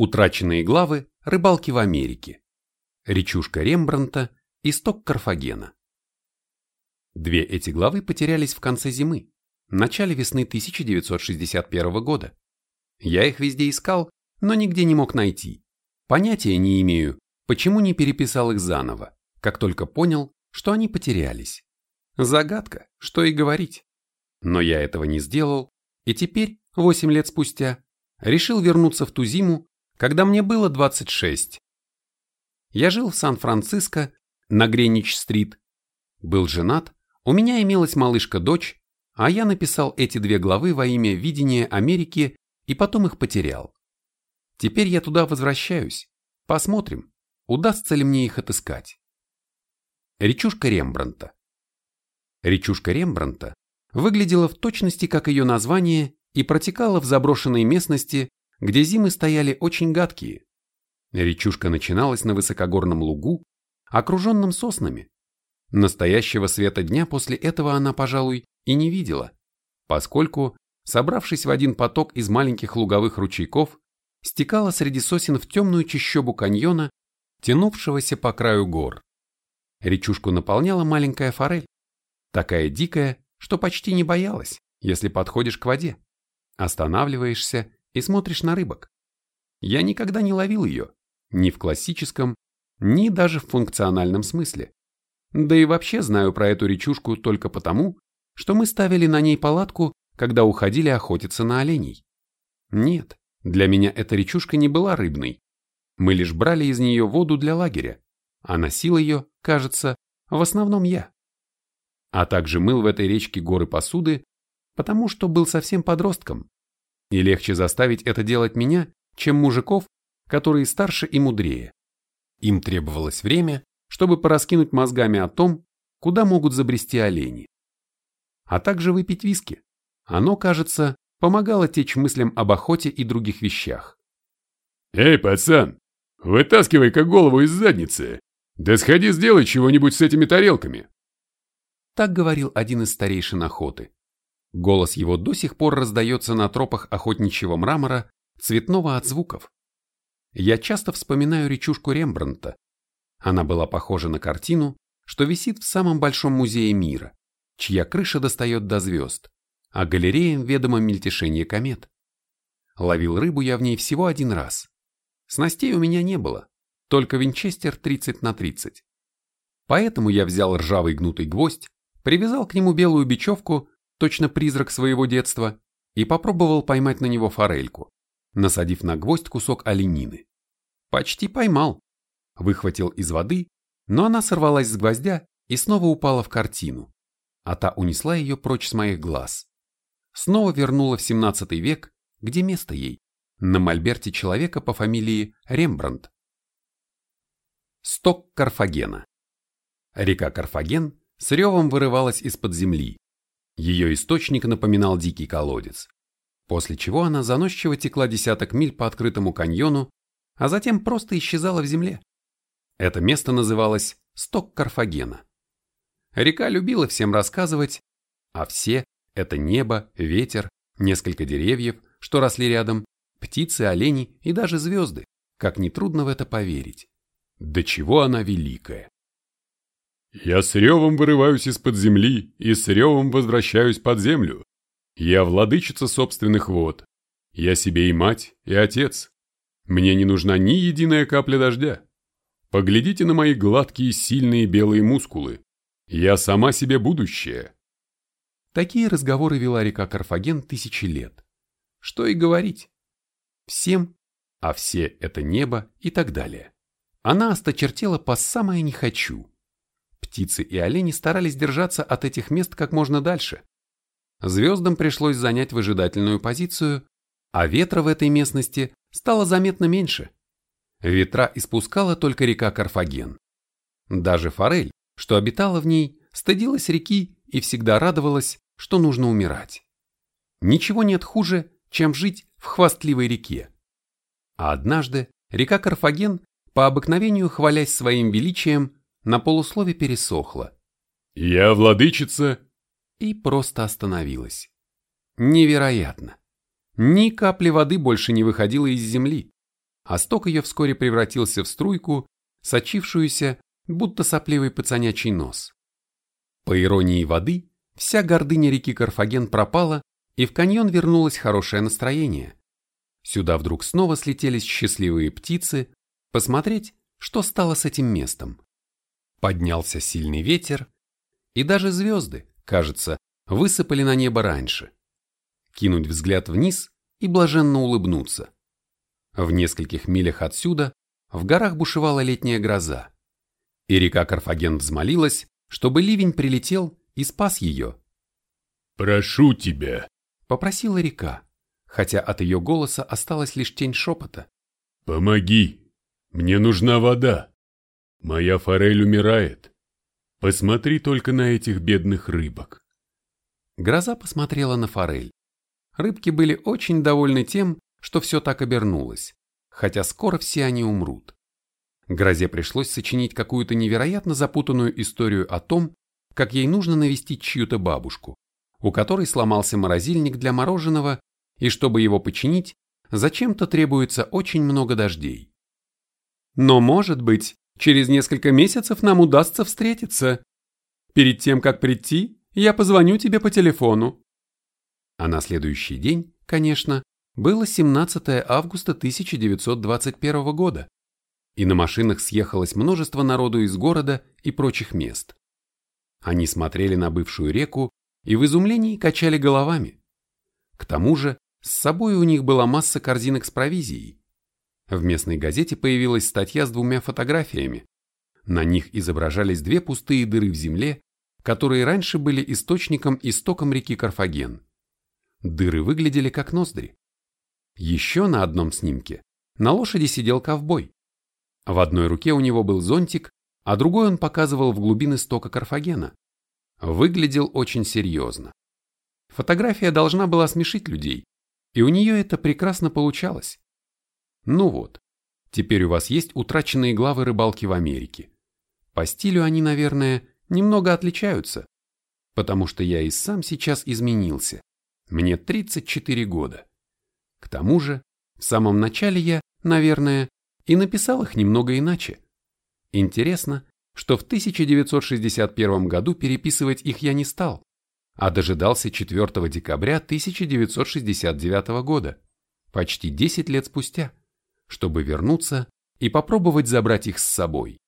Утраченные главы рыбалки в Америке. Речушка Рембранта, исток Карфагена. Две эти главы потерялись в конце зимы, начале весны 1961 года. Я их везде искал, но нигде не мог найти. Понятия не имею, почему не переписал их заново, как только понял, что они потерялись. Загадка, что и говорить. Но я этого не сделал, и теперь, 8 лет спустя, решил вернуться в ту зиму, когда мне было 26. Я жил в Сан-Франциско, на Грeenwich-стрит, был женат, у меня имелась малышка-дочь, а я написал эти две главы во имя видения Америки и потом их потерял. Теперь я туда возвращаюсь. Посмотрим, удастся ли мне их отыскать. Речушка Рембранта. Речушка Рембранта выглядела в точности как ее название и протекала в заброшенной местности где зимы стояли очень гадкие. Речушка начиналась на высокогорном лугу, окруженном соснами. Настоящего света дня после этого она, пожалуй, и не видела, поскольку, собравшись в один поток из маленьких луговых ручейков, стекала среди сосен в темную чащобу каньона, тянувшегося по краю гор. Речушку наполняла маленькая форель, такая дикая, что почти не боялась, если подходишь к воде. Останавливаешься и смотришь на рыбок. Я никогда не ловил ее, ни в классическом, ни даже в функциональном смысле. Да и вообще знаю про эту речушку только потому, что мы ставили на ней палатку, когда уходили охотиться на оленей. Нет, для меня эта речушка не была рыбной. Мы лишь брали из нее воду для лагеря, а носил ее, кажется, в основном я. А также мыл в этой речке горы посуды, потому что был совсем подростком, и легче заставить это делать меня, чем мужиков, которые старше и мудрее. Им требовалось время, чтобы пораскинуть мозгами о том, куда могут забрести олени. А также выпить виски. Оно, кажется, помогало течь мыслям об охоте и других вещах. «Эй, пацан, вытаскивай-ка голову из задницы! Да сходи сделай чего-нибудь с этими тарелками!» Так говорил один из старейшин охоты. Голос его до сих пор раздается на тропах охотничьего мрамора, цветного от звуков. Я часто вспоминаю речушку Рембрандта. Она была похожа на картину, что висит в самом большом музее мира, чья крыша достает до звезд, а галереям ведомо мельтешение комет. Ловил рыбу я в ней всего один раз. Снастей у меня не было, только винчестер 30 на 30. Поэтому я взял ржавый гнутый гвоздь, привязал к нему белую бечевку точно призрак своего детства, и попробовал поймать на него форельку, насадив на гвоздь кусок оленины. Почти поймал. Выхватил из воды, но она сорвалась с гвоздя и снова упала в картину, а та унесла ее прочь с моих глаз. Снова вернула в 17 век, где место ей, на мольберте человека по фамилии Рембрандт. Сток Карфагена. Река Карфаген с ревом вырывалась из-под земли, ее источник напоминал дикий колодец, после чего она заносчиво текла десяток миль по открытому каньону, а затем просто исчезала в земле. Это место называлось Сток Карфагена. Река любила всем рассказывать, а все – это небо, ветер, несколько деревьев, что росли рядом, птицы, олени и даже звезды, как нетрудно в это поверить. До чего она великая. Я с ревом вырываюсь из-под земли и с ревом возвращаюсь под землю. Я владычица собственных вод. Я себе и мать, и отец. Мне не нужна ни единая капля дождя. Поглядите на мои гладкие, сильные белые мускулы. Я сама себе будущее. Такие разговоры вела река Карфаген тысячи лет. Что и говорить. Всем, а все это небо и так далее. Она осточертела по самое не хочу. Птицы и олени старались держаться от этих мест как можно дальше. Звездам пришлось занять выжидательную позицию, а ветра в этой местности стало заметно меньше. Ветра испускала только река Карфаген. Даже форель, что обитала в ней, стыдилась реки и всегда радовалась, что нужно умирать. Ничего нет хуже, чем жить в хвастливой реке. А однажды река Карфаген, по обыкновению хвалясь своим величием, на полуслове пересохла. «Я владычица!» И просто остановилась. Невероятно. Ни капли воды больше не выходило из земли. а сток ее вскоре превратился в струйку, сочившуюся, будто сопливый пацанячий нос. По иронии воды, вся гордыня реки Карфаген пропала, и в каньон вернулось хорошее настроение. Сюда вдруг снова слетелись счастливые птицы, посмотреть, что стало с этим местом. Поднялся сильный ветер, и даже звезды, кажется, высыпали на небо раньше. Кинуть взгляд вниз и блаженно улыбнуться. В нескольких милях отсюда в горах бушевала летняя гроза, и река Карфаген взмолилась, чтобы ливень прилетел и спас ее. «Прошу тебя», — попросила река, хотя от ее голоса осталась лишь тень шепота. «Помоги, мне нужна вода. Моя форель умирает. Посмотри только на этих бедных рыбок». Гроза посмотрела на форель. Рыбки были очень довольны тем, что все так обернулось, хотя скоро все они умрут. Грозе пришлось сочинить какую-то невероятно запутанную историю о том, как ей нужно навестить чью-то бабушку, у которой сломался морозильник для мороженого, и чтобы его починить, зачем-то требуется очень много дождей. Но, может быть, через несколько месяцев нам удастся встретиться. Перед тем, как прийти, я позвоню тебе по телефону. А на следующий день, конечно, было 17 августа 1921 года, и на машинах съехалось множество народу из города и прочих мест. Они смотрели на бывшую реку и в изумлении качали головами. К тому же, с собой у них была масса корзинок с провизией. В местной газете появилась статья с двумя фотографиями. На них изображались две пустые дыры в земле, которые раньше были источником истоком реки Карфаген. Дыры выглядели как ноздри. Еще на одном снимке на лошади сидел ковбой. В одной руке у него был зонтик, а другой он показывал в глубины стока Карфагена. Выглядел очень серьезно. Фотография должна была смешить людей, и у нее это прекрасно получалось. Ну вот, теперь у вас есть утраченные главы рыбалки в Америке. По стилю они, наверное, немного отличаются, потому что я и сам сейчас изменился. Мне 34 года. К тому же, в самом начале я, наверное, и написал их немного иначе. Интересно, что в 1961 году переписывать их я не стал, а дожидался 4 декабря 1969 года, почти 10 лет спустя, чтобы вернуться и попробовать забрать их с собой.